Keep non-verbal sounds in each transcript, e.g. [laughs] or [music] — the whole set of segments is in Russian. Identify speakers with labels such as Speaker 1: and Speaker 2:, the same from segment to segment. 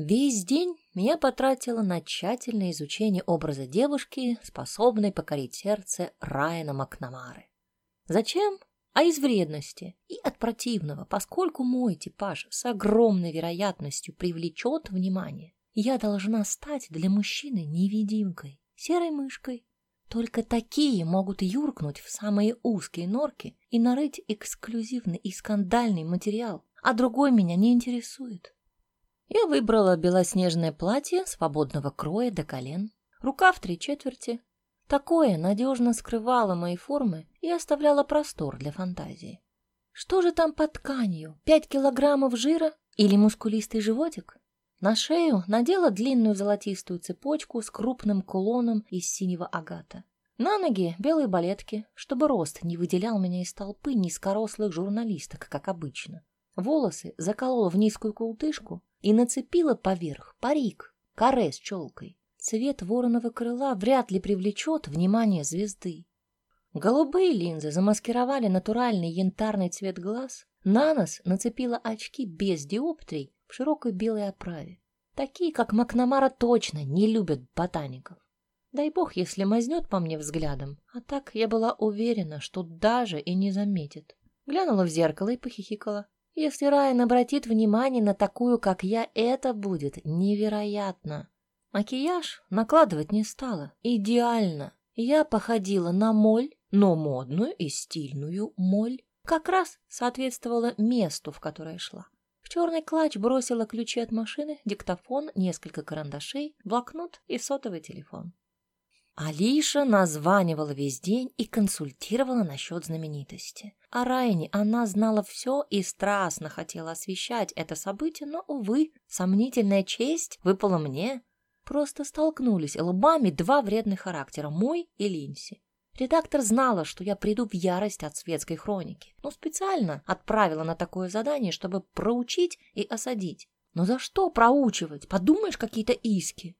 Speaker 1: Весь день меня потратило на тщательное изучение образа девушки, способной покорить сердце Райана Макнамары. Зачем? А из вредности и от противного, поскольку мой типаж с огромной вероятностью привлечет внимание. Я должна стать для мужчины невидимкой, серой мышкой. Только такие могут юркнуть в самые узкие норки и нарыть эксклюзивный и скандальный материал, а другой меня не интересует. Я выбрала белоснежное платье свободного кроя до колен, рукав три четверти. Такое надежно скрывало мои формы и оставляло простор для фантазии. Что же там под тканью? Пять килограммов жира или мускулистый животик? На шею надела длинную золотистую цепочку с крупным кулоном из синего агата. На ноги белые балетки, чтобы рост не выделял меня из толпы низкорослых журналисток, как обычно. Волосы заколола в низкую култышку и нацепила поверх парик, каре с челкой. Цвет вороного крыла вряд ли привлечет внимание звезды. Голубые линзы замаскировали натуральный янтарный цвет глаз. На нос нацепила очки без диоптрий в широкой белой оправе. Такие, как Макнамара, точно не любят ботаников. Дай бог, если мазнет по мне взглядом, а так я была уверена, что даже и не заметит. Глянула в зеркало и похихикала. Если Райан обратит внимание на такую, как я, это будет невероятно. Макияж накладывать не стала. Идеально. Я походила на моль, но модную и стильную моль. Как раз соответствовала месту, в которое шла. В черный клатч бросила ключи от машины, диктофон, несколько карандашей, блокнот и сотовый телефон. Алиша названивала весь день и консультировала насчет знаменитости. О Райне она знала все и страстно хотела освещать это событие, но, увы, сомнительная честь выпала мне. Просто столкнулись лбами два вредных характера, мой и Линси. Редактор знала, что я приду в ярость от светской хроники, но специально отправила на такое задание, чтобы проучить и осадить. Но за что проучивать? Подумаешь, какие-то иски.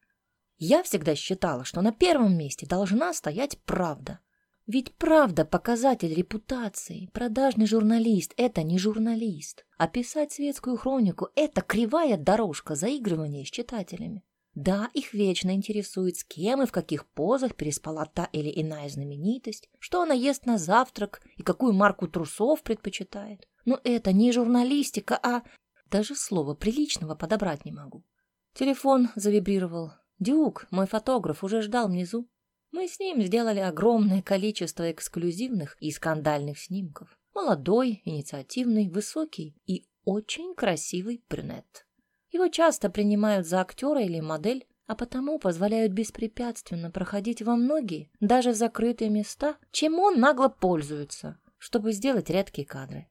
Speaker 1: Я всегда считала, что на первом месте должна стоять правда. Ведь правда – показатель репутации. Продажный журналист – это не журналист. А писать светскую хронику – это кривая дорожка заигрывания с читателями. Да, их вечно интересует, с кем и в каких позах переспала та или иная знаменитость, что она ест на завтрак и какую марку трусов предпочитает. Но это не журналистика, а... Даже слова приличного подобрать не могу. Телефон завибрировал. Дюк, мой фотограф, уже ждал внизу. Мы с ним сделали огромное количество эксклюзивных и скандальных снимков. Молодой, инициативный, высокий и очень красивый брюнет. Его часто принимают за актера или модель, а потому позволяют беспрепятственно проходить во многие, даже закрытые места, чем он нагло пользуется, чтобы сделать редкие кадры.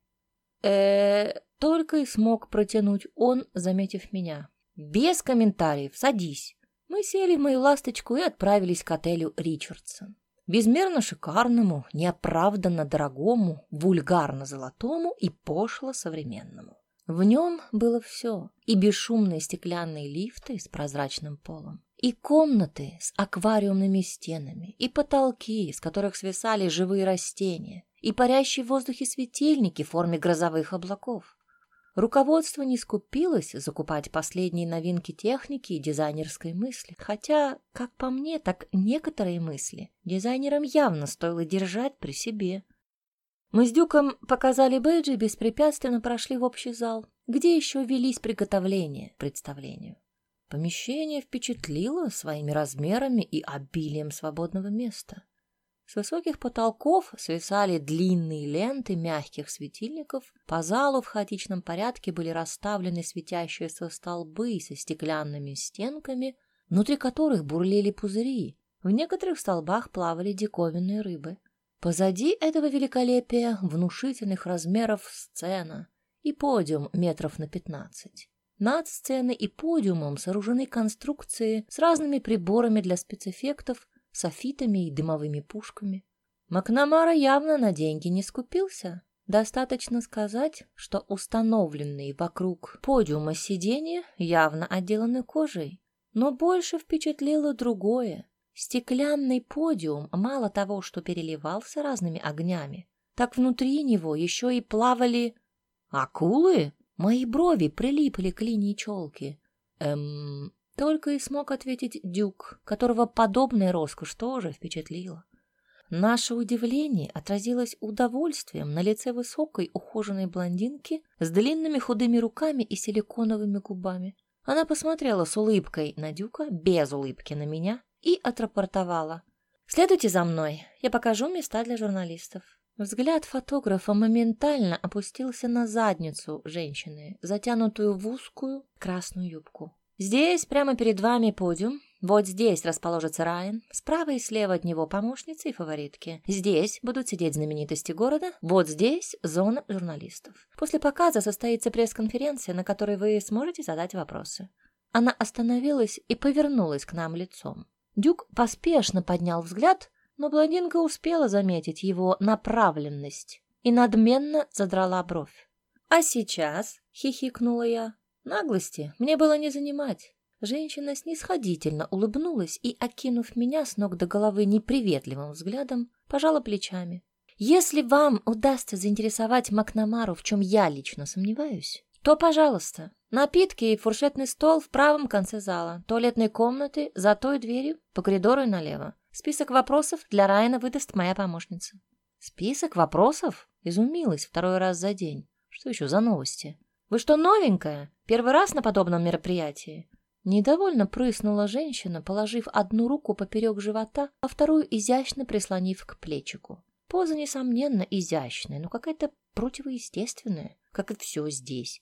Speaker 1: э только и смог протянуть он, заметив меня. «Без комментариев, садись». Мы сели в мою ласточку и отправились к отелю Ричардсон. Безмерно шикарному, неоправданно дорогому, вульгарно золотому и пошло современному. В нем было все. И бесшумные стеклянные лифты с прозрачным полом, и комнаты с аквариумными стенами, и потолки, с которых свисали живые растения, и парящие в воздухе светильники в форме грозовых облаков. Руководство не скупилось закупать последние новинки техники и дизайнерской мысли. Хотя, как по мне, так некоторые мысли дизайнерам явно стоило держать при себе. Мы с Дюком показали бэджи и беспрепятственно прошли в общий зал, где еще велись приготовления к представлению. Помещение впечатлило своими размерами и обилием свободного места. С высоких потолков свисали длинные ленты мягких светильников, по залу в хаотичном порядке были расставлены светящиеся столбы со стеклянными стенками, внутри которых бурлили пузыри. В некоторых столбах плавали диковинные рыбы. Позади этого великолепия внушительных размеров сцена и подиум метров на пятнадцать. Над сценой и подиумом сооружены конструкции с разными приборами для спецэффектов, софитами и дымовыми пушками. Макнамара явно на деньги не скупился. Достаточно сказать, что установленные вокруг подиума сиденья явно отделаны кожей. Но больше впечатлило другое. Стеклянный подиум мало того, что переливался разными огнями, так внутри него еще и плавали акулы. Мои брови прилипли к линии челки. Эм, только и смог ответить Дюк, которого подобная роскошь тоже впечатлила. Наше удивление отразилось удовольствием на лице высокой ухоженной блондинки с длинными худыми руками и силиконовыми губами. Она посмотрела с улыбкой на Дюка, без улыбки на меня, и отрапортовала. «Следуйте за мной, я покажу места для журналистов». Взгляд фотографа моментально опустился на задницу женщины, затянутую в узкую красную юбку. «Здесь, прямо перед вами, подиум. Вот здесь расположится Райан, справа и слева от него помощницы и фаворитки. Здесь будут сидеть знаменитости города, вот здесь зона журналистов. После показа состоится пресс-конференция, на которой вы сможете задать вопросы». Она остановилась и повернулась к нам лицом. Дюк поспешно поднял взгляд, но блондинка успела заметить его направленность и надменно задрала бровь. «А сейчас?» — хихикнула я. «Наглости мне было не занимать». Женщина снисходительно улыбнулась и, окинув меня с ног до головы неприветливым взглядом, пожала плечами. «Если вам удастся заинтересовать Макнамару, в чем я лично сомневаюсь, то, пожалуйста, напитки и фуршетный стол в правом конце зала, туалетные комнаты за той дверью по коридору и налево. Список вопросов для Райана выдаст моя помощница. Список вопросов? Изумилась второй раз за день. Что еще за новости? Вы что, новенькая? Первый раз на подобном мероприятии? Недовольно прыснула женщина, положив одну руку поперек живота, а вторую изящно прислонив к плечику. Поза, несомненно, изящная, но какая-то противоестественная, как и все здесь.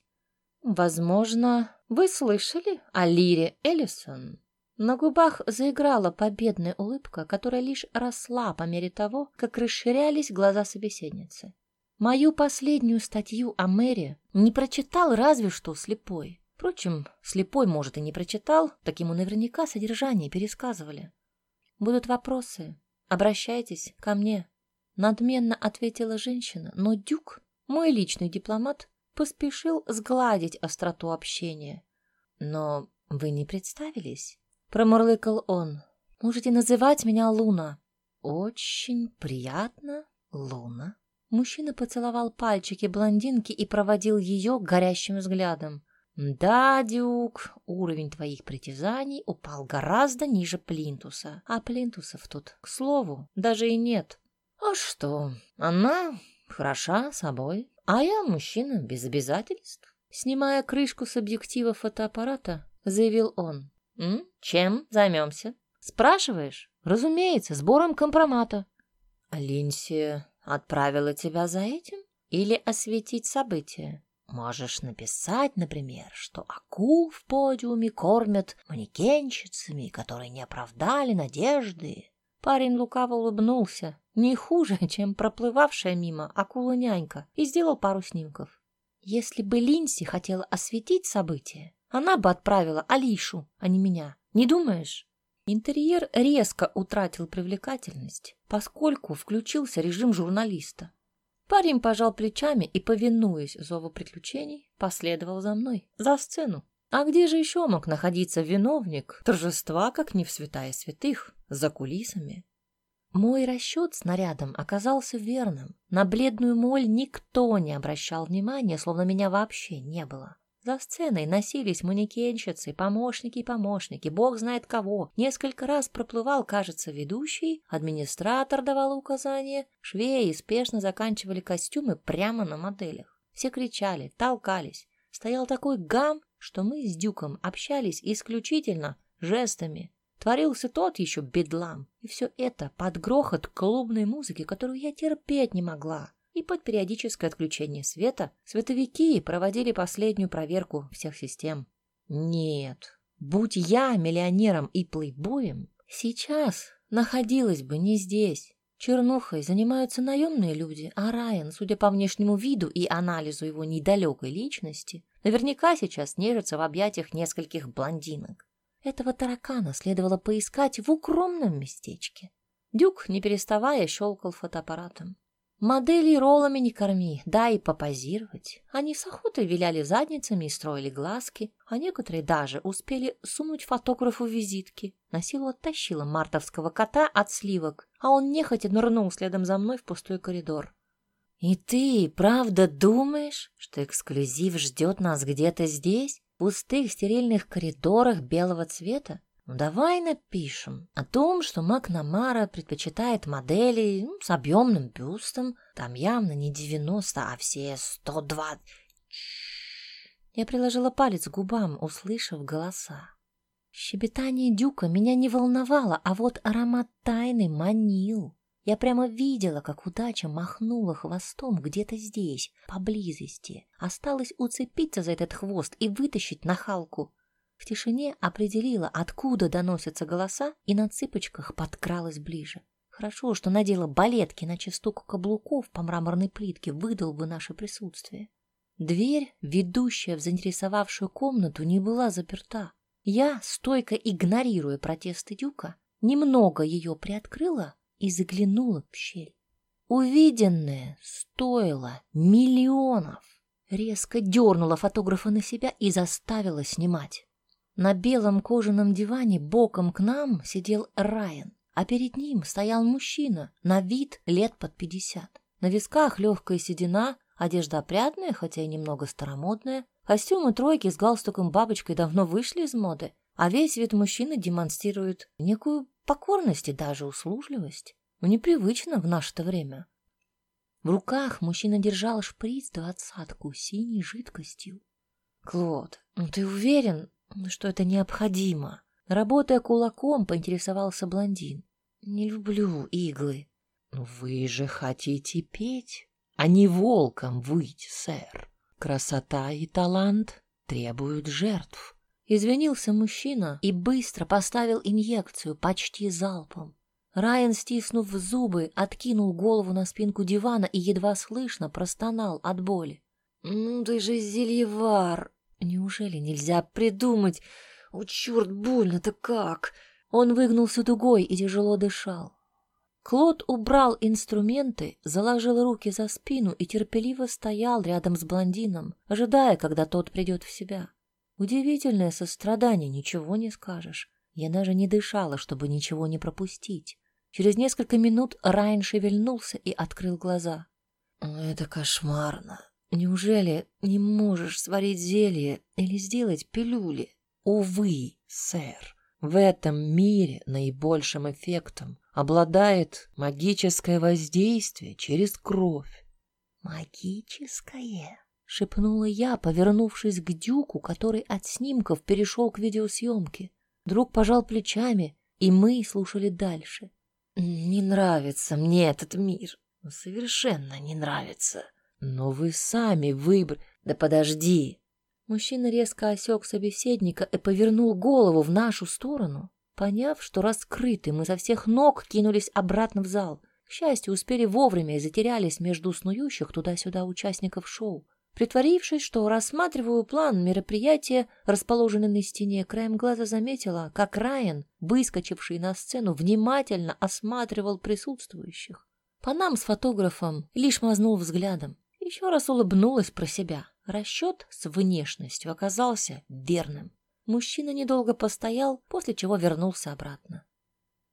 Speaker 1: Возможно, вы слышали о Лире Эллисон? На губах заиграла победная улыбка, которая лишь росла по мере того, как расширялись глаза собеседницы. Мою последнюю статью о Мэри не прочитал разве что слепой. Впрочем, слепой, может, и не прочитал, так ему наверняка содержание пересказывали. Будут вопросы. Обращайтесь ко мне. Надменно ответила женщина, но Дюк, мой личный дипломат, поспешил сгладить остроту общения. Но вы не представились. Промурлыкал он. «Можете называть меня Луна». «Очень приятно, Луна». Мужчина поцеловал пальчики блондинки и проводил ее горящим взглядом. «Да, Дюк, уровень твоих притязаний упал гораздо ниже плинтуса, а плинтусов тут, к слову, даже и нет. А что, она хороша собой, а я мужчина без обязательств». Снимая крышку с объектива фотоаппарата, заявил он. М? Чем займемся? Спрашиваешь? Разумеется, сбором компромата. Линси отправила тебя за этим? Или осветить события? Можешь написать, например, что акул в подиуме кормят манекенщицами, которые не оправдали надежды. Парень лукаво улыбнулся, не хуже, [laughs] чем проплывавшая мимо акула-нянька, и сделал пару снимков. Если бы Линси хотела осветить события, она бы отправила Алишу, а не меня. Не думаешь? Интерьер резко утратил привлекательность, поскольку включился режим журналиста. Парень пожал плечами и, повинуясь зову приключений, последовал за мной, за сцену. А где же еще мог находиться виновник торжества, как не в святая святых, за кулисами? Мой расчет с нарядом оказался верным. На бледную моль никто не обращал внимания, словно меня вообще не было. За сценой носились манекенщицы, помощники и помощники, бог знает кого. Несколько раз проплывал, кажется, ведущий, администратор давал указания, швеи спешно заканчивали костюмы прямо на моделях. Все кричали, толкались. Стоял такой гам, что мы с Дюком общались исключительно жестами. Творился тот еще бедлам. И все это под грохот клубной музыки, которую я терпеть не могла и под периодическое отключение света световики проводили последнюю проверку всех систем. Нет, будь я миллионером и плейбоем, сейчас находилась бы не здесь. Чернухой занимаются наемные люди, а Райан, судя по внешнему виду и анализу его недалекой личности, наверняка сейчас нежится в объятиях нескольких блондинок. Этого таракана следовало поискать в укромном местечке. Дюк, не переставая, щелкал фотоаппаратом. Моделей роллами не корми, дай попозировать. Они с охотой виляли задницами и строили глазки, а некоторые даже успели сунуть фотографу визитки. На силу оттащила мартовского кота от сливок, а он нехотя нырнул следом за мной в пустой коридор. «И ты правда думаешь, что эксклюзив ждет нас где-то здесь?» в пустых стерильных коридорах белого цвета? Давай напишем о том, что Макнамара предпочитает модели ну, с объемным бюстом. Там явно не 90, а все 120. Я приложила палец к губам, услышав голоса. Щебетание дюка меня не волновало, а вот аромат тайны манил. Я прямо видела, как удача махнула хвостом где-то здесь, поблизости. Осталось уцепиться за этот хвост и вытащить нахалку. В тишине определила, откуда доносятся голоса, и на цыпочках подкралась ближе. Хорошо, что надела балетки, иначе стук каблуков по мраморной плитке выдал бы наше присутствие. Дверь, ведущая в заинтересовавшую комнату, не была заперта. Я, стойко игнорируя протесты Дюка, немного ее приоткрыла и заглянула в щель. Увиденное стоило миллионов. Резко дернула фотографа на себя и заставила снимать. На белом кожаном диване боком к нам сидел Райан, а перед ним стоял мужчина, на вид лет под пятьдесят. На висках легкая седина, одежда опрятная, хотя и немного старомодная. Костюмы тройки с галстуком бабочкой давно вышли из моды, а весь вид мужчины демонстрирует некую покорность и даже услужливость. Ну, непривычно в наше-то время. В руках мужчина держал шприц-двадцатку синей жидкостью. «Клод, ну ты уверен, что это необходимо?» Работая кулаком, поинтересовался блондин. «Не люблю иглы». «Ну вы же хотите петь, а не волком выть, сэр. Красота и талант требуют жертв». Извинился мужчина и быстро поставил инъекцию почти залпом. Райан, стиснув зубы, откинул голову на спинку дивана и едва слышно простонал от боли. «Ну ты же зельевар! Неужели нельзя придумать? О, черт, больно-то как!» Он выгнулся дугой и тяжело дышал. Клод убрал инструменты, заложил руки за спину и терпеливо стоял рядом с блондином, ожидая, когда тот придет в себя. Удивительное сострадание, ничего не скажешь. Я даже не дышала, чтобы ничего не пропустить. Через несколько минут Райан шевельнулся и открыл глаза. «Это кошмарно. Неужели не можешь сварить зелье или сделать пилюли?» «Увы, сэр, в этом мире наибольшим эффектом обладает магическое воздействие через кровь».
Speaker 2: «Магическое?»
Speaker 1: — шепнула я, повернувшись к Дюку, который от снимков перешел к видеосъемке. Друг пожал плечами, и мы слушали дальше. «Не нравится мне этот мир. Совершенно не нравится. Но вы сами выбрали... Да подожди!» Мужчина резко осек собеседника и повернул голову в нашу сторону. Поняв, что раскрыты, мы со всех ног кинулись обратно в зал. К счастью, успели вовремя и затерялись между снующих туда-сюда участников шоу. Притворившись, что рассматриваю план мероприятия, расположенный на стене, краем глаза заметила, как Райан, выскочивший на сцену, внимательно осматривал присутствующих. По нам с фотографом лишь мазнул взглядом. Еще раз улыбнулась про себя. Расчет с внешностью оказался верным. Мужчина недолго постоял, после чего вернулся обратно.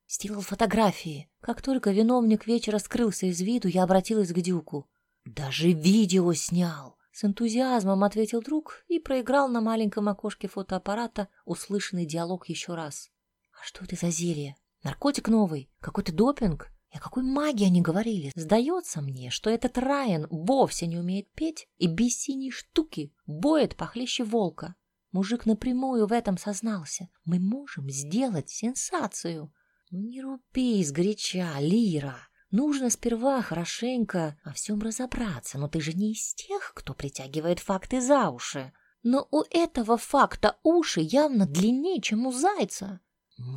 Speaker 1: Сделал фотографии. Как только виновник вечера скрылся из виду, я обратилась к Дюку. Даже видео снял. С энтузиазмом ответил друг и проиграл на маленьком окошке фотоаппарата услышанный диалог еще раз. «А что это за зелье? Наркотик новый? Какой-то допинг? И о какой магии они говорили? Сдается мне, что этот Райан вовсе не умеет петь и без синей штуки боет похлеще волка. Мужик напрямую в этом сознался. Мы можем сделать сенсацию. Ну не рупись, горяча, Лира. Нужно сперва хорошенько во всем разобраться, но ты же не из тех, кто притягивает факты за уши. Но у этого факта уши явно длиннее, чем у зайца.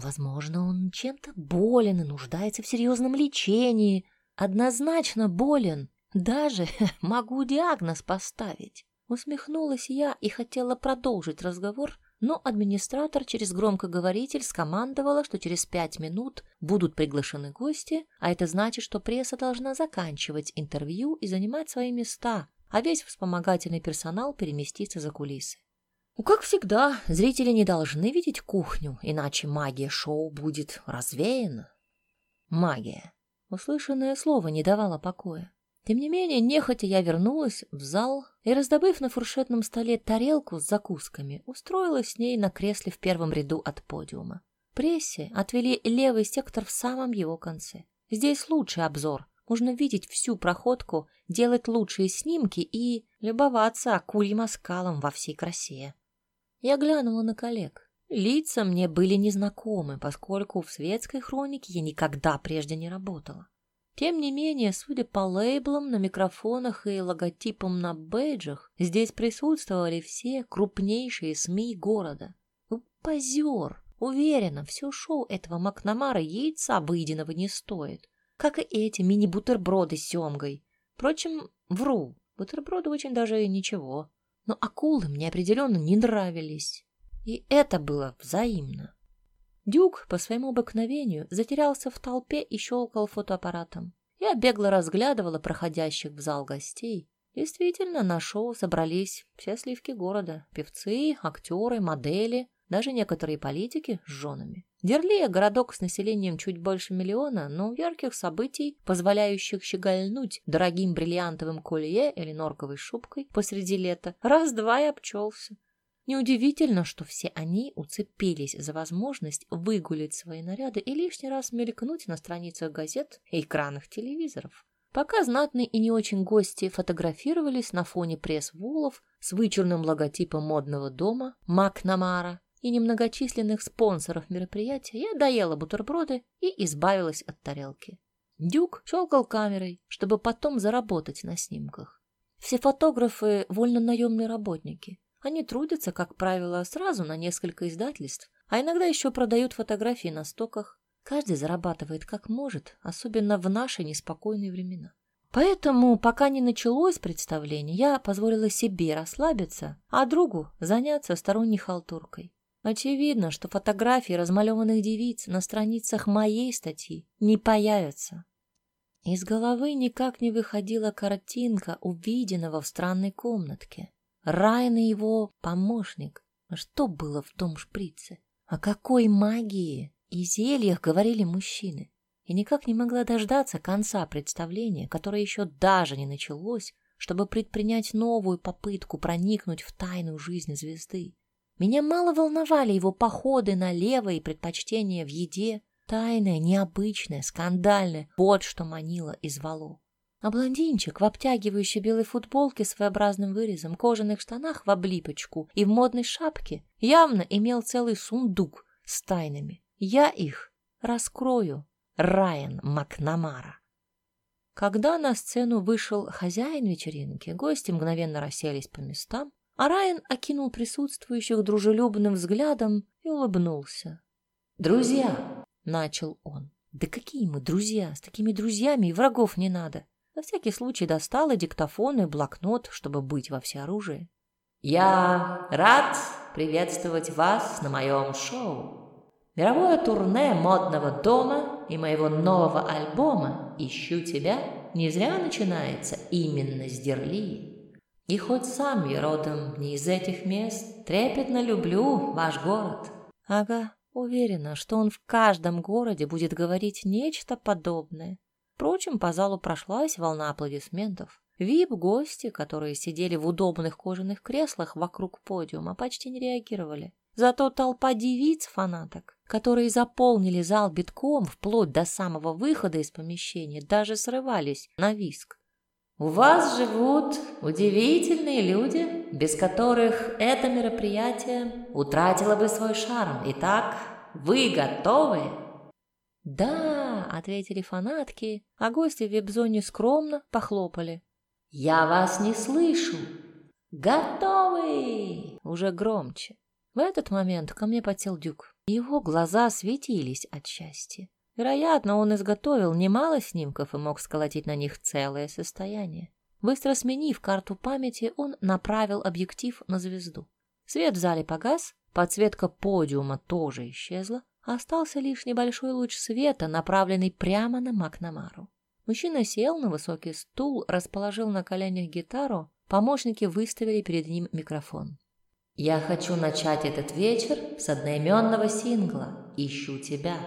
Speaker 1: Возможно, он чем-то болен и нуждается в серьезном лечении. Однозначно болен. Даже [laughs] могу диагноз поставить. Усмехнулась я и хотела продолжить разговор, но администратор через громкоговоритель скомандовала, что через пять минут будут приглашены гости, а это значит, что пресса должна заканчивать интервью и занимать свои места, а весь вспомогательный персонал переместиться за кулисы. Как всегда, зрители не должны видеть кухню, иначе магия шоу будет развеяна. Магия. Услышанное слово не давало покоя. Тем не менее, нехотя я вернулась в зал и, раздобыв на фуршетном столе тарелку с закусками, устроилась с ней на кресле в первом ряду от подиума. Прессе отвели левый сектор в самом его конце. Здесь лучший обзор, можно видеть всю проходку, делать лучшие снимки и любоваться акульим оскалом во всей красе. Я глянула на коллег. Лица мне были незнакомы, поскольку в светской хронике я никогда прежде не работала. Тем не менее, судя по лейблам на микрофонах и логотипам на бейджах, здесь присутствовали все крупнейшие СМИ города. Позер! Уверена, все шоу этого Макнамара яйца обыденного не стоит. Как и эти мини-бутерброды с семгой. Впрочем, вру, бутерброды очень даже ничего. Но акулы мне определенно не нравились. И это было взаимно. Дюк по своему обыкновению затерялся в толпе и щелкал фотоаппаратом. Я бегло разглядывала проходящих в зал гостей. Действительно, на шоу собрались все сливки города. Певцы, актеры, модели, даже некоторые политики с женами. Дерлия — городок с населением чуть больше миллиона, но ярких событий, позволяющих щегольнуть дорогим бриллиантовым колье или норковой шубкой посреди лета, раз-два и обчелся. Неудивительно, что все они уцепились за возможность выгулить свои наряды и лишний раз мелькнуть на страницах газет и экранах телевизоров. Пока знатные и не очень гости фотографировались на фоне пресс-вулов с вычурным логотипом модного дома Макнамара и немногочисленных спонсоров мероприятия, я доела бутерброды и избавилась от тарелки. Дюк щелкал камерой, чтобы потом заработать на снимках. Все фотографы — вольно-наемные работники. Они трудятся, как правило, сразу на несколько издательств, а иногда еще продают фотографии на стоках. Каждый зарабатывает как может, особенно в наши неспокойные времена. Поэтому, пока не началось представление, я позволила себе расслабиться, а другу заняться сторонней халтуркой. Очевидно, что фотографии размалеванных девиц на страницах моей статьи не появятся. Из головы никак не выходила картинка увиденного в странной комнатке. Райан и его помощник. А что было в том шприце? О какой магии и зельях говорили мужчины? И никак не могла дождаться конца представления, которое еще даже не началось, чтобы предпринять новую попытку проникнуть в тайную жизнь звезды. Меня мало волновали его походы налево и предпочтения в еде. Тайное, необычное, скандальное — вот что манило и звало. А блондинчик в обтягивающей белой футболке с своеобразным вырезом, кожаных штанах в облипочку и в модной шапке явно имел целый сундук с тайнами. Я их раскрою. Райан Макнамара. Когда на сцену вышел хозяин вечеринки, гости мгновенно расселись по местам, а Райан окинул присутствующих дружелюбным взглядом и улыбнулся. «Друзья!» — начал он. «Да какие мы друзья? С такими друзьями и врагов не надо. На всякий случай достала диктофон и блокнот, чтобы быть во всеоружии. «Я рад приветствовать вас на моем шоу. Мировое турне модного дома и моего нового альбома «Ищу тебя» не зря начинается именно с Дерли. И хоть сам я родом не из этих мест, трепетно люблю ваш город». Ага, уверена, что он в каждом городе будет говорить нечто подобное. Впрочем, по залу прошлась волна аплодисментов. Вип-гости, которые сидели в удобных кожаных креслах вокруг подиума, почти не реагировали. Зато толпа девиц-фанаток, которые заполнили зал битком вплоть до самого выхода из помещения, даже срывались на виск. «У вас живут удивительные люди, без которых это мероприятие утратило бы свой шарм. Итак, вы готовы?» «Да», — ответили фанатки, а гости в вип-зоне скромно похлопали. «Я вас не слышу!» «Готовы!» Уже громче. В этот момент ко мне подсел Дюк. Его глаза светились от счастья. Вероятно, он изготовил немало снимков и мог сколотить на них целое состояние. Быстро сменив карту памяти, он направил объектив на звезду. Свет в зале погас, подсветка подиума тоже исчезла, Остался лишь небольшой луч света, направленный прямо на Макнамару. Мужчина сел на высокий стул, расположил на коленях гитару, помощники выставили перед ним микрофон. «Я хочу начать этот вечер с одноименного сингла «Ищу тебя».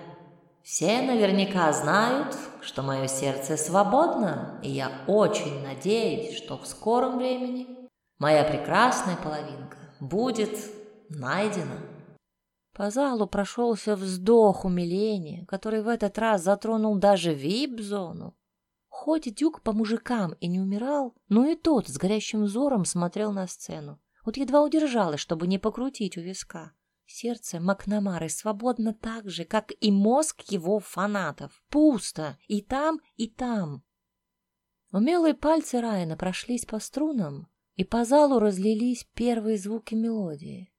Speaker 1: Все наверняка знают, что мое сердце свободно, и я очень надеюсь, что в скором времени моя прекрасная половинка будет найдена. По залу прошелся вздох умиления, который в этот раз затронул даже вип-зону. Хоть Дюк по мужикам и не умирал, но и тот с горящим взором смотрел на сцену. Вот едва удержалась, чтобы не покрутить у виска. Сердце Макнамары свободно так же, как и мозг его фанатов. Пусто и там, и там. Умелые пальцы Райана прошлись по струнам, и по залу разлились первые звуки мелодии.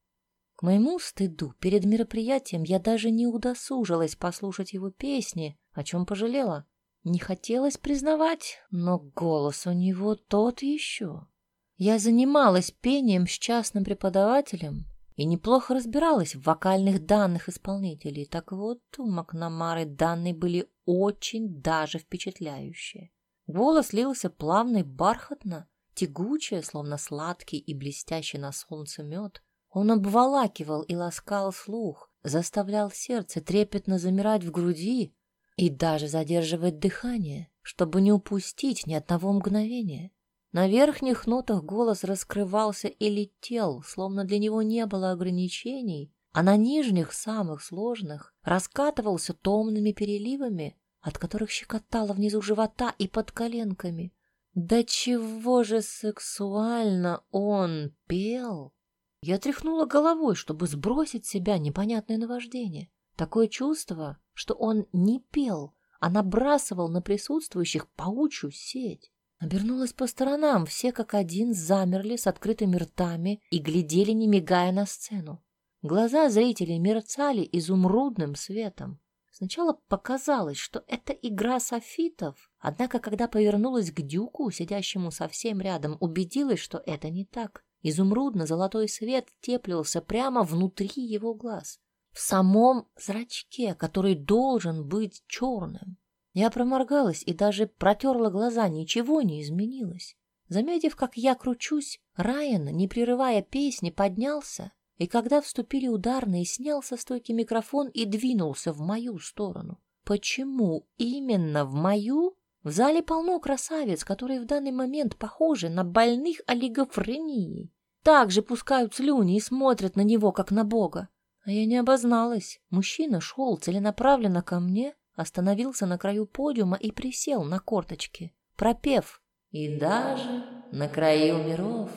Speaker 1: К моему стыду перед мероприятием я даже не удосужилась послушать его песни, о чем пожалела. Не хотелось признавать, но голос у него тот еще. Я занималась пением с частным преподавателем, и неплохо разбиралась в вокальных данных исполнителей. Так вот, у Макнамары данные были очень даже впечатляющие. Голос лился плавно и бархатно, тягучее, словно сладкий и блестящий на солнце мед. Он обволакивал и ласкал слух, заставлял сердце трепетно замирать в груди и даже задерживать дыхание, чтобы не упустить ни одного мгновения. На верхних нотах голос раскрывался и летел, словно для него не было ограничений, а на нижних, самых сложных, раскатывался томными переливами, от которых щекотало внизу живота и под коленками. Да чего же сексуально он пел! Я тряхнула головой, чтобы сбросить с себя непонятное наваждение. Такое чувство, что он не пел, а набрасывал на присутствующих паучью сеть. Обернулась по сторонам, все как один замерли с открытыми ртами и глядели, не мигая на сцену. Глаза зрителей мерцали изумрудным светом. Сначала показалось, что это игра софитов, однако, когда повернулась к Дюку, сидящему совсем рядом, убедилась, что это не так. Изумрудно-золотой свет теплился прямо внутри его глаз, в самом зрачке, который должен быть черным. Я проморгалась и даже протерла глаза, ничего не изменилось. Заметив, как я кручусь, Райан, не прерывая песни, поднялся, и когда вступили ударные, снял со стойки микрофон и двинулся в мою сторону. Почему именно в мою? В зале полно красавиц, которые в данный момент похожи на больных олигофренией. Также пускают слюни и смотрят на него, как на бога. А я не обозналась. Мужчина шел целенаправленно ко мне, остановился на краю подиума и присел на корточки, пропев «И даже на краю миров,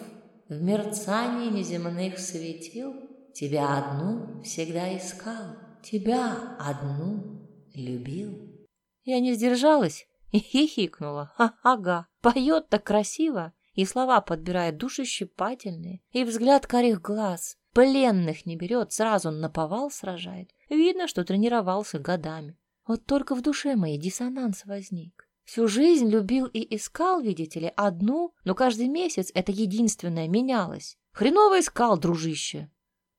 Speaker 1: в мерцании неземных светил, тебя одну всегда искал, тебя одну любил». Я не сдержалась и хихикнула. ага, поет так красиво, и слова подбирает душещипательные, и взгляд карих глаз. Пленных не берет, сразу наповал сражает. Видно, что тренировался годами. Вот только в душе моей диссонанс возник. Всю жизнь любил и искал, видите ли, одну, но каждый месяц это единственное менялось. Хреново искал, дружище.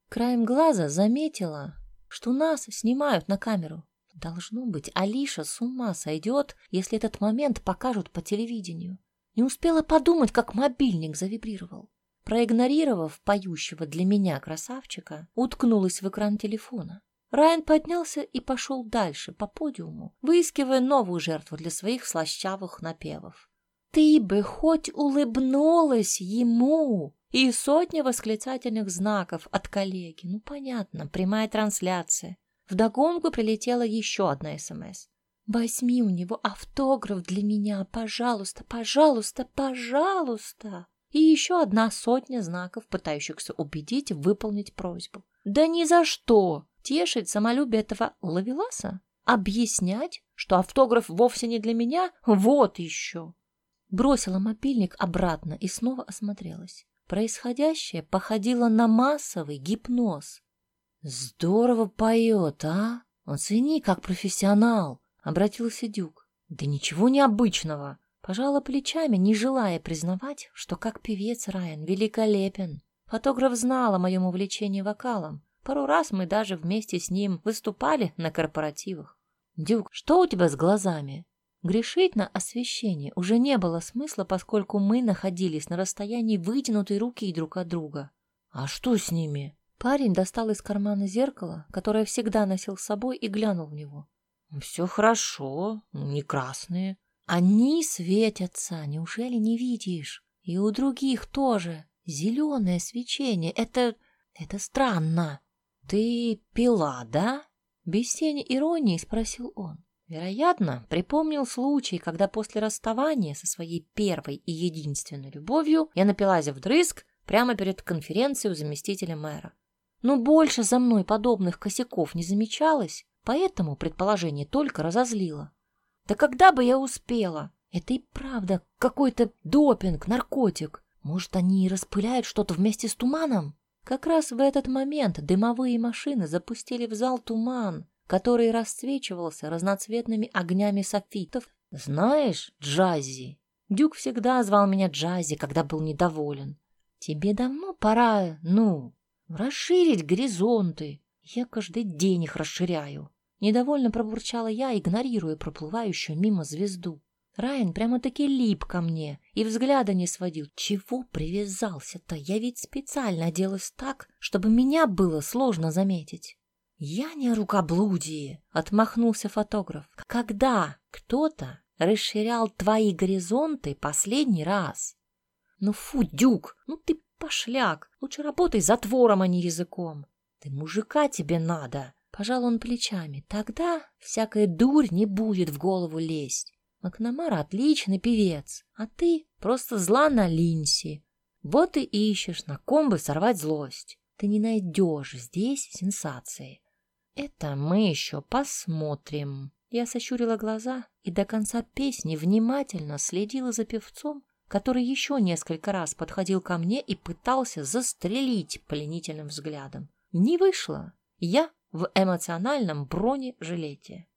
Speaker 1: Краем глаза заметила, что нас снимают на камеру. Должно быть, Алиша с ума сойдет, если этот момент покажут по телевидению. Не успела подумать, как мобильник завибрировал. Проигнорировав поющего для меня красавчика, уткнулась в экран телефона. Райан поднялся и пошел дальше, по подиуму, выискивая новую жертву для своих слащавых напевов. «Ты бы хоть улыбнулась ему!» И сотня восклицательных знаков от коллеги. Ну, понятно, прямая трансляция. Вдогонку прилетела еще одна СМС. «Возьми у него автограф для меня, пожалуйста, пожалуйста, пожалуйста!» И еще одна сотня знаков, пытающихся убедить выполнить просьбу. «Да ни за что!» Тешить самолюбие этого ловеласа? Объяснять, что автограф вовсе не для меня? Вот еще! Бросила мобильник обратно и снова осмотрелась. Происходящее походило на массовый гипноз. «Здорово поет, а? Оцени, как профессионал!» — обратился Дюк. «Да ничего необычного!» Пожала плечами, не желая признавать, что как певец Райан великолепен. Фотограф знал о моем увлечении вокалом, Пару раз мы даже вместе с ним выступали на корпоративах. «Дюк, что у тебя с глазами?» Грешить на освещение уже не было смысла, поскольку мы находились на расстоянии вытянутой руки друг от друга. «А что с ними?» Парень достал из кармана зеркало, которое всегда носил с собой, и глянул в него. Все хорошо, не красные. Они светятся, неужели не видишь? И у других тоже. Зеленое свечение. Это... это странно. Ты пила, да? Без тени иронии спросил он. Вероятно, припомнил случай, когда после расставания со своей первой и единственной любовью я напилась вдрызг прямо перед конференцией у заместителя мэра. Но больше за мной подобных косяков не замечалось, поэтому предположение только разозлило. Да когда бы я успела? Это и правда какой-то допинг, наркотик. Может, они и распыляют что-то вместе с туманом? Как раз в этот момент дымовые машины запустили в зал туман, который расцвечивался разноцветными огнями софитов. Знаешь, Джази, Дюк всегда звал меня Джази, когда был недоволен. Тебе давно пора, ну, расширить горизонты. Я каждый день их расширяю. Недовольно пробурчала я, игнорируя проплывающую мимо звезду. Райан прямо-таки лип ко мне и взгляда не сводил. Чего привязался-то? Я ведь специально оделась так, чтобы меня было сложно заметить. Я не рукоблудие, отмахнулся фотограф. Когда кто-то расширял твои горизонты последний раз? Ну фу, Дюк, ну ты пошляк. Лучше работай затвором, а не языком. Ты мужика тебе надо. Пожал он плечами. Тогда всякая дурь не будет в голову лезть. Макнамара отличный певец, а ты просто зла на Линси. Вот и ищешь, на ком бы сорвать злость. Ты не найдешь здесь сенсации. Это мы еще посмотрим. Я сощурила глаза и до конца песни внимательно следила за певцом, который еще несколько раз подходил ко мне и пытался застрелить пленительным взглядом. Не вышло. Я в эмоциональном бронежилете.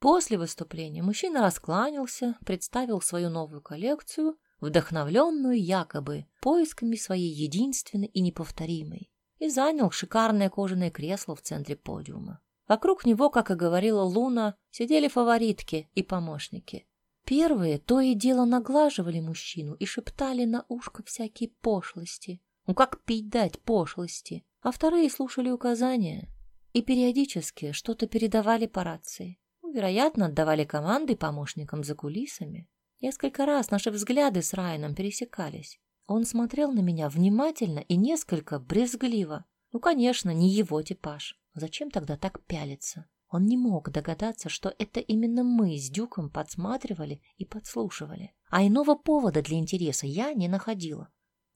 Speaker 1: После выступления мужчина раскланялся, представил свою новую коллекцию, вдохновленную якобы поисками своей единственной и неповторимой, и занял шикарное кожаное кресло в центре подиума. Вокруг него, как и говорила Луна, сидели фаворитки и помощники. Первые то и дело наглаживали мужчину и шептали на ушко всякие пошлости. Ну как пить дать пошлости? А вторые слушали указания и периодически что-то передавали по рации. Ну, вероятно, отдавали команды помощникам за кулисами. Несколько раз наши взгляды с Райаном пересекались. Он смотрел на меня внимательно и несколько брезгливо. Ну, конечно, не его типаж. Зачем тогда так пялиться? Он не мог догадаться, что это именно мы с Дюком подсматривали и подслушивали. А иного повода для интереса я не находила.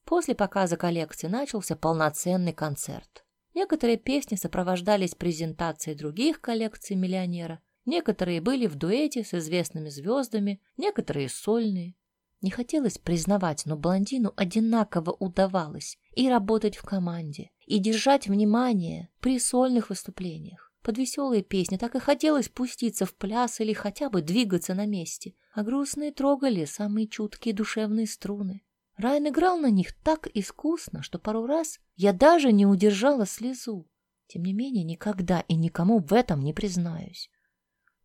Speaker 1: После показа коллекции начался полноценный концерт. Некоторые песни сопровождались презентацией других коллекций миллионера, некоторые были в дуэте с известными звездами, некоторые сольные. Не хотелось признавать, но блондину одинаково удавалось и работать в команде, и держать внимание при сольных выступлениях. Под веселые песни так и хотелось пуститься в пляс или хотя бы двигаться на месте, а грустные трогали самые чуткие душевные струны. Райан играл на них так искусно, что пару раз я даже не удержала слезу. Тем не менее, никогда и никому в этом не признаюсь.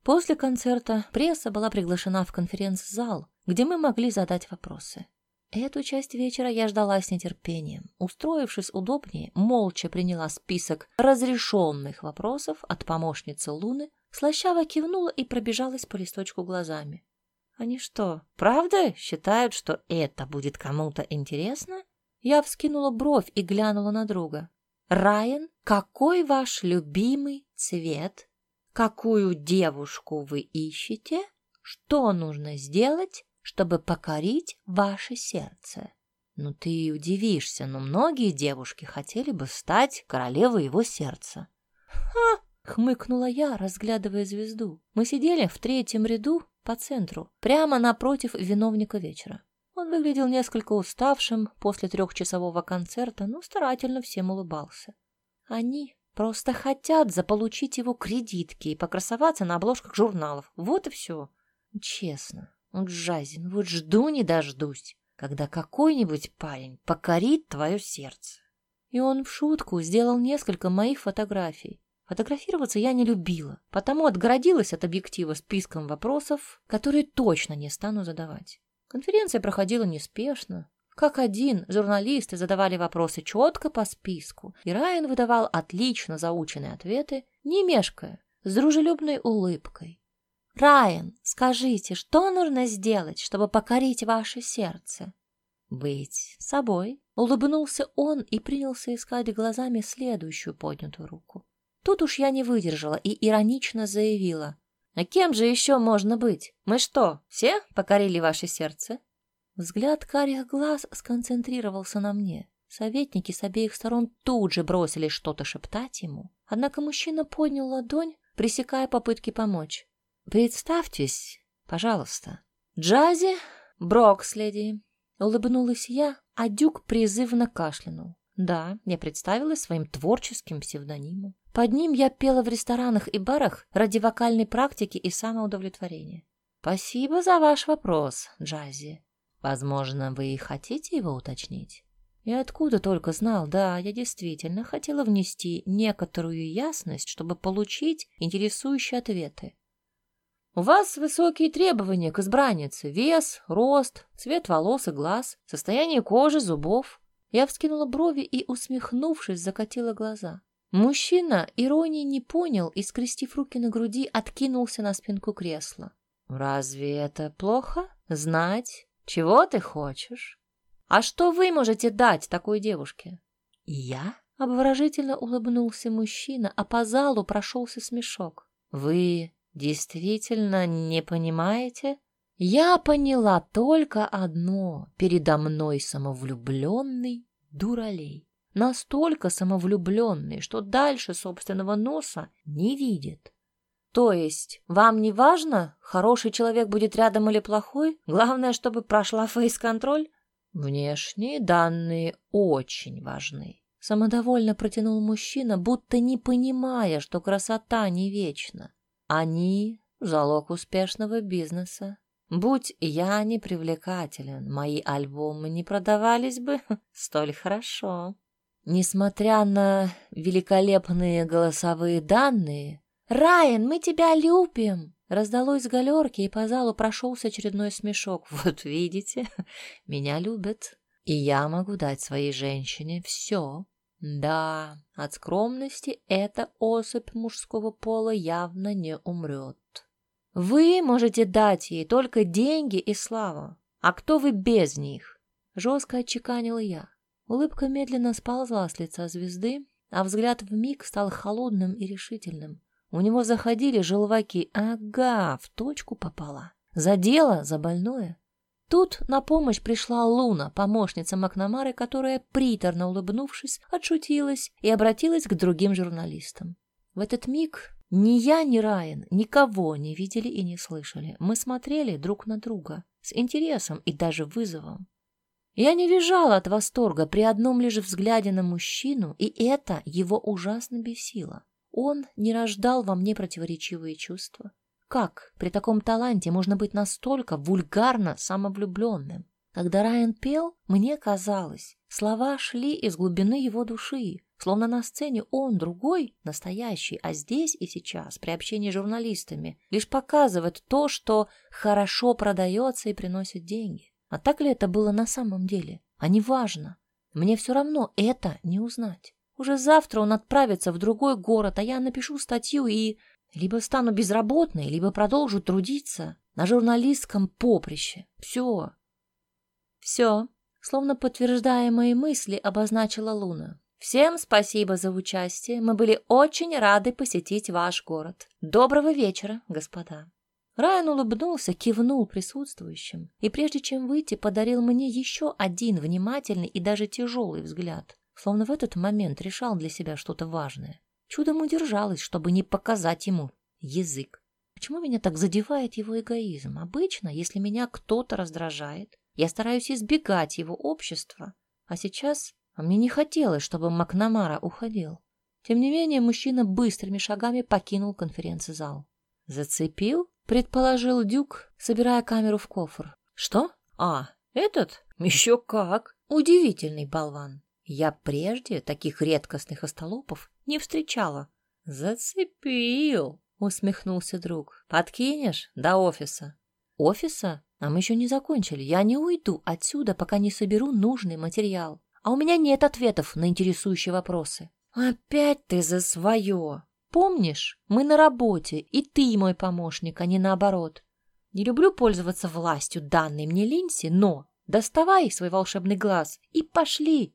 Speaker 1: После концерта пресса была приглашена в конференц-зал, где мы могли задать вопросы. Эту часть вечера я ждала с нетерпением. Устроившись удобнее, молча приняла список разрешенных вопросов от помощницы Луны, слащаво кивнула и пробежалась по листочку глазами. Они что, правда считают, что это будет кому-то интересно? Я вскинула бровь и глянула на друга. Райан, какой ваш любимый цвет? Какую девушку вы ищете? Что нужно сделать, чтобы покорить ваше сердце. Ну, ты удивишься, но многие девушки хотели бы стать королевой его сердца. Ха! Хмыкнула я, разглядывая звезду. Мы сидели в третьем ряду по центру, прямо напротив виновника вечера. Он выглядел несколько уставшим после трехчасового концерта, но старательно всем улыбался. Они просто хотят заполучить его кредитки и покрасоваться на обложках журналов. Вот и все. Честно, Джазин, вот жду не дождусь, когда какой-нибудь парень покорит твое сердце. И он в шутку сделал несколько моих фотографий. Фотографироваться я не любила, потому отгородилась от объектива списком вопросов, которые точно не стану задавать. Конференция проходила неспешно. Как один, журналисты задавали вопросы четко по списку, и Райан выдавал отлично заученные ответы, не мешкая, с дружелюбной улыбкой. Райан, скажите, что нужно сделать, чтобы покорить ваше сердце? Быть собой. Улыбнулся он и принялся искать глазами следующую поднятую руку. Тут уж я не выдержала и иронично заявила. А кем же еще можно быть? Мы что, все покорили ваше сердце? Взгляд карих глаз сконцентрировался на мне. Советники с обеих сторон тут же бросились что-то шептать ему. Однако мужчина поднял ладонь, пресекая попытки помочь. «Представьтесь, пожалуйста. Джази Брокследи». Улыбнулась я, а Дюк призывно кашлянул. Да, я представилась своим творческим псевдонимом. Под ним я пела в ресторанах и барах ради вокальной практики и самоудовлетворения. Спасибо за ваш вопрос, Джази. Возможно, вы и хотите его уточнить? И откуда только знал, да, я действительно хотела внести некоторую ясность, чтобы получить интересующие ответы. У вас высокие требования к избраннице. Вес, рост, цвет волос и глаз, состояние кожи, зубов. Я вскинула брови и, усмехнувшись, закатила глаза. Мужчина иронии не понял и, скрестив руки на груди, откинулся на спинку кресла. «Разве это плохо? Знать, чего ты хочешь?» А что вы можете дать такой девушке? Я? Обворожительно улыбнулся мужчина, а по залу прошелся смешок. Вы действительно не понимаете? Я поняла только одно. Передо мной самовлюбленный дуралей. Настолько самовлюбленный, что дальше собственного носа не видит. То есть, вам не важно, хороший человек будет рядом или плохой? Главное, чтобы прошла фейс-контроль? Внешние данные очень важны. Самодовольно протянул мужчина, будто не понимая, что красота не вечна. Они — залог успешного бизнеса. Будь я не привлекателен, мои альбомы не продавались бы [laughs] столь хорошо. Несмотря на великолепные голосовые данные, «Райан, мы тебя любим!» Раздалось с галерки, и по залу прошелся очередной смешок. [laughs] Вот видите, меня любят, и я могу дать своей женщине все. Да, от скромности эта особь мужского пола явно не умрет. Вы можете дать ей только деньги и славу. А кто вы без них? Жестко отчеканила я. Улыбка медленно сползла с лица звезды, а взгляд вмиг стал холодным и решительным. У него заходили желваки. Ага, в точку попала. За дело, за больное. Тут на помощь пришла Луна, помощница Макнамары, которая, приторно улыбнувшись, отшутилась и обратилась к другим журналистам. В этот миг ни я, ни Райан никого не видели и не слышали. Мы смотрели друг на друга с интересом и даже вызовом. Я не визжала от восторга при одном лишь взгляде на мужчину, и это его ужасно бесило. Он не рождал во мне противоречивые чувства. Как при таком таланте можно быть настолько вульгарно самовлюбленным? Когда Райан пел, мне казалось, слова шли из глубины его души, словно на сцене он другой, настоящий, а здесь и сейчас, при общении с журналистами, лишь показывает то, что хорошо продается и приносит деньги. А так ли это было на самом деле? А не важно. Мне все равно это не узнать. Уже завтра он отправится в другой город, а я напишу статью и либо стану безработной, либо продолжу трудиться на журналистском поприще. Все. Все. Словно подтверждая мои мысли, обозначила Луна. Всем спасибо за участие. Мы были очень рады посетить ваш город. Доброго вечера, господа. Райан улыбнулся, кивнул присутствующим и прежде чем выйти, подарил мне еще один внимательный и даже тяжелый взгляд словно в этот момент решал для себя что-то важное. Чудом удержалась, чтобы не показать ему язык. Почему меня так задевает его эгоизм? Обычно, если меня кто-то раздражает, я стараюсь избегать его общества. А сейчас мне не хотелось, чтобы Макнамара уходил. Тем не менее, мужчина быстрыми шагами покинул конференц-зал. «Зацепил?» — предположил Дюк, собирая камеру в кофр. «Что? А, этот? Еще как! Удивительный болван!» Я прежде таких редкостных остолопов не встречала. «Зацепил!» — усмехнулся друг. «Подкинешь до офиса?» «Офиса? Мы еще не закончили. Я не уйду отсюда, пока не соберу нужный материал. А у меня нет ответов на интересующие вопросы». «Опять ты за свое!» Помнишь, мы на работе, и ты мой помощник, а не наоборот. Не люблю пользоваться властью, данной мне Линси, но доставай свой волшебный глаз и пошли.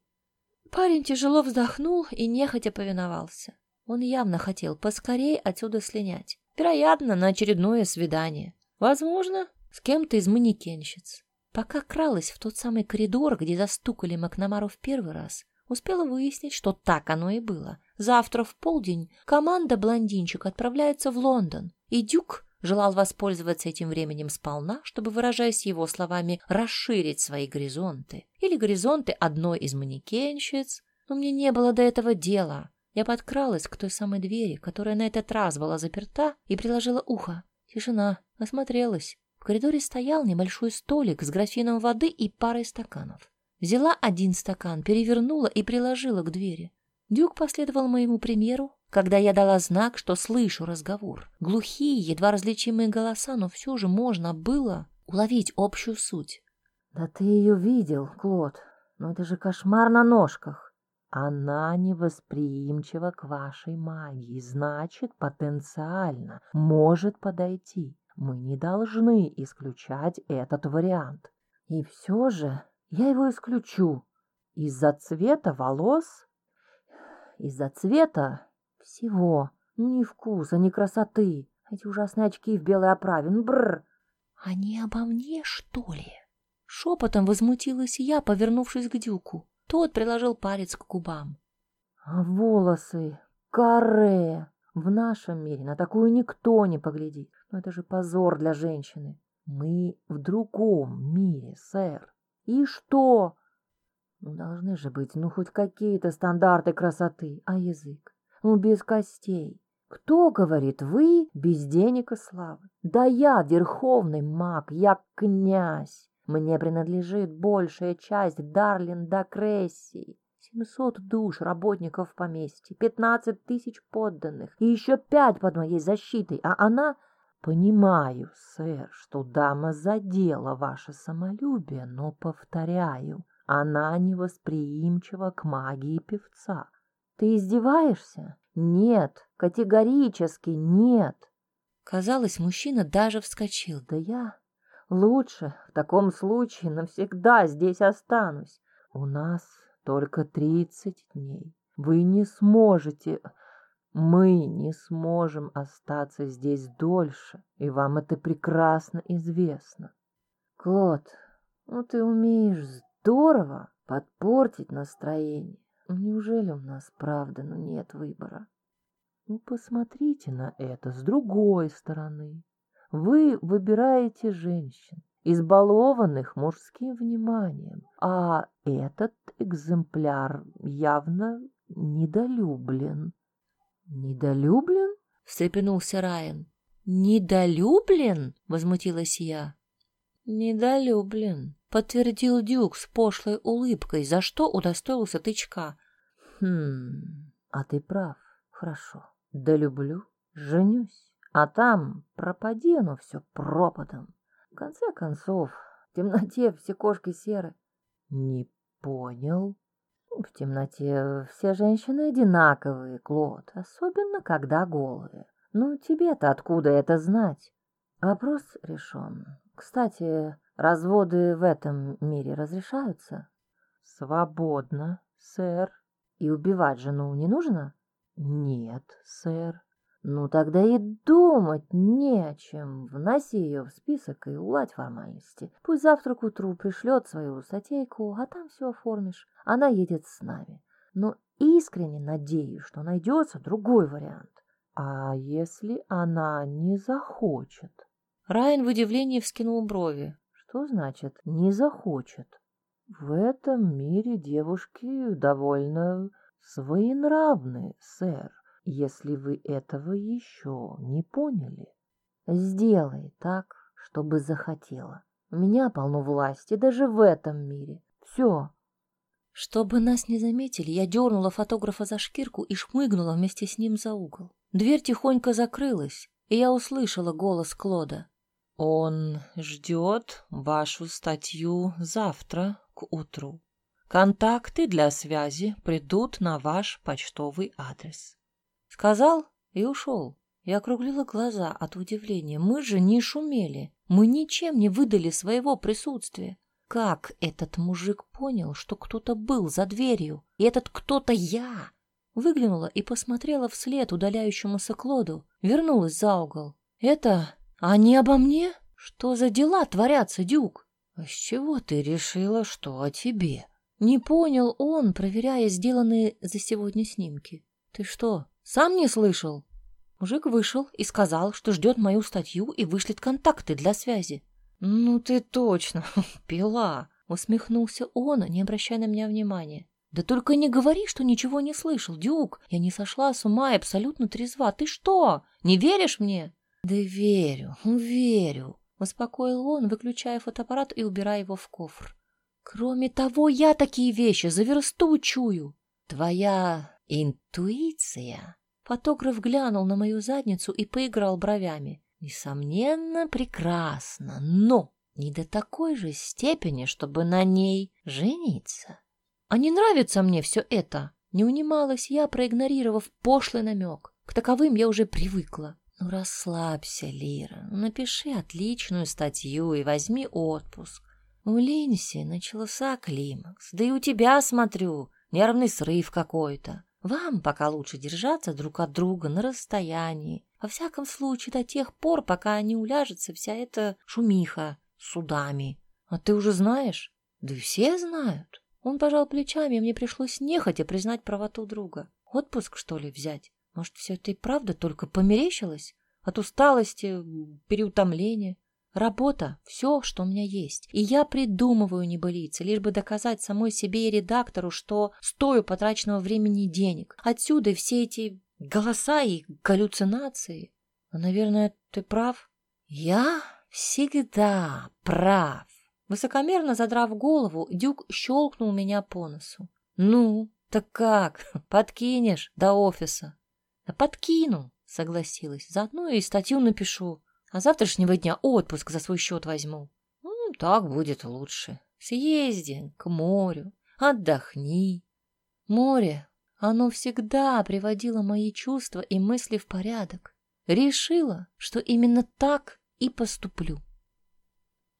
Speaker 1: Парень тяжело вздохнул и нехотя повиновался. Он явно хотел поскорее отсюда слинять. Вероятно, на очередное свидание. Возможно, с кем-то из манекенщиц. Пока кралась в тот самый коридор, где застукали Макнамару в первый раз, успела выяснить, что так оно и было. Завтра в полдень команда блондинчик отправляется в Лондон, и Дюк желал воспользоваться этим временем сполна, чтобы, выражаясь его словами, расширить свои горизонты. Или горизонты одной из манекенщиц. Но мне не было до этого дела. Я подкралась к той самой двери, которая на этот раз была заперта, и приложила ухо. Тишина. Осмотрелась. В коридоре стоял небольшой столик с графином воды и парой стаканов. Взяла один стакан, перевернула и приложила к двери. Дюк последовал моему примеру, когда я дала знак, что слышу разговор. Глухие, едва различимые голоса, но все же можно было уловить общую суть.
Speaker 2: «Да ты ее видел, Клод, но это же кошмар на ножках. Она невосприимчива к вашей магии, значит, потенциально может подойти. Мы не должны исключать этот вариант. И все же я его исключу. Из-за цвета волос из-за цвета всего. Ну, ни вкуса, ни красоты. Эти ужасные очки в белой оправе. Ну, бррр.
Speaker 1: Они обо мне, что ли? Шепотом возмутилась я, повернувшись к Дюку. Тот приложил палец к губам.
Speaker 2: А волосы, каре. В нашем мире на такую никто не поглядит. Но это же позор для женщины. Мы в другом мире, сэр. И что? Ну, должны же быть, ну, хоть какие-то стандарты красоты. А язык? Ну, без костей. Кто, говорит, вы без денег и славы? Да я верховный маг, я князь. Мне принадлежит большая часть Дарлинда Крессии. Семьсот душ работников поместье, пятнадцать тысяч подданных и еще пять под моей защитой, а она... Понимаю, сэр, что дама задела ваше самолюбие, но повторяю, она невосприимчива к магии певца. Ты издеваешься? Нет, категорически нет.
Speaker 1: Казалось, мужчина даже вскочил.
Speaker 2: Да я лучше в таком случае навсегда здесь останусь. У нас только тридцать дней. Вы не сможете... Мы не сможем остаться здесь дольше, и вам это прекрасно известно. Клод, ну ты умеешь здорово подпортить настроение. Ну, неужели у нас правда, ну нет выбора? Ну, посмотрите на это с другой стороны. Вы выбираете женщин, избалованных мужским вниманием, а этот экземпляр явно недолюблен.
Speaker 1: Недолюблен? встрепенулся Райан. Недолюблен? возмутилась я. Недолюблен, подтвердил Дюк с пошлой улыбкой, за что удостоился тычка.
Speaker 2: Хм, а ты прав. Хорошо. Да люблю, женюсь. А там пропади оно все пропадом. В конце концов, в темноте все кошки серы. Не понял. В темноте все женщины одинаковые, Клод, особенно когда голые. Ну, тебе-то откуда это знать? Вопрос решен. Кстати, Разводы в этом мире разрешаются? Свободно, сэр. И убивать жену не нужно? Нет, сэр. Ну тогда и думать не о чем. Вноси ее в список и уладь формальности. Пусть завтра к утру пришлет свою статейку, а там все оформишь. Она едет с нами. Но искренне надеюсь, что найдется другой вариант. А если она не захочет?
Speaker 1: Райан в удивлении вскинул брови.
Speaker 2: Что значит «не захочет»? В этом мире девушки довольно своенравны, сэр, если вы этого еще не поняли. Сделай так, чтобы захотела. У меня полно власти даже в этом мире. Все.
Speaker 1: Чтобы нас не заметили, я дернула фотографа за шкирку и шмыгнула вместе с ним за угол. Дверь тихонько закрылась, и я услышала голос Клода. Он ждет вашу статью завтра к утру. Контакты для связи придут на ваш почтовый адрес. Сказал и ушел. Я округлила глаза от удивления. Мы же не шумели. Мы ничем не выдали своего присутствия. Как этот мужик понял, что кто-то был за дверью? И этот кто-то я? Выглянула и посмотрела вслед удаляющемуся Клоду. Вернулась за угол. Это они обо мне? Что за дела творятся, Дюк? А с чего ты решила, что о тебе? Не понял он, проверяя сделанные за сегодня снимки. Ты что, сам не слышал? Мужик вышел и сказал, что ждет мою статью и вышлет контакты для связи. «Ну ты точно, [laughs] пила!» — усмехнулся он, не обращая на меня внимания. «Да только не говори, что ничего не слышал, Дюк! Я не сошла с ума и абсолютно трезва. Ты что, не веришь мне?» «Да верю, верю!» — успокоил он, выключая фотоаппарат и убирая его в кофр. «Кроме того, я такие вещи за версту чую. Твоя интуиция...» Фотограф глянул на мою задницу и поиграл бровями. Несомненно, прекрасно, но не до такой же степени, чтобы на ней жениться. А не нравится мне все это. Не унималась я, проигнорировав пошлый намек. К таковым я уже привыкла. Ну, расслабься, Лира, напиши отличную статью и возьми отпуск. У Линси начался климакс, да и у тебя, смотрю, нервный срыв какой-то. Вам пока лучше держаться друг от друга на расстоянии, во всяком случае, до тех пор, пока не уляжется вся эта шумиха с судами. А ты уже знаешь? Да все знают. Он пожал плечами, и мне пришлось нехотя признать правоту друга. Отпуск, что ли, взять? Может, все это и правда только померещилось? От усталости, переутомления? Работа — все, что у меня есть. И я придумываю небылицы, лишь бы доказать самой себе и редактору, что стою потраченного времени и денег. Отсюда все эти голоса и галлюцинации. Но, наверное, ты прав. Я всегда прав. Высокомерно задрав голову, Дюк щелкнул меня по носу. Ну, так как, [laughs] подкинешь до офиса? Да подкину, согласилась. Заодно и статью напишу. А завтрашнего дня отпуск за свой счет возьму. Ну, так будет лучше. Съезди к морю, отдохни. Море оно всегда приводило мои чувства и мысли в порядок. Решила, что именно так и поступлю.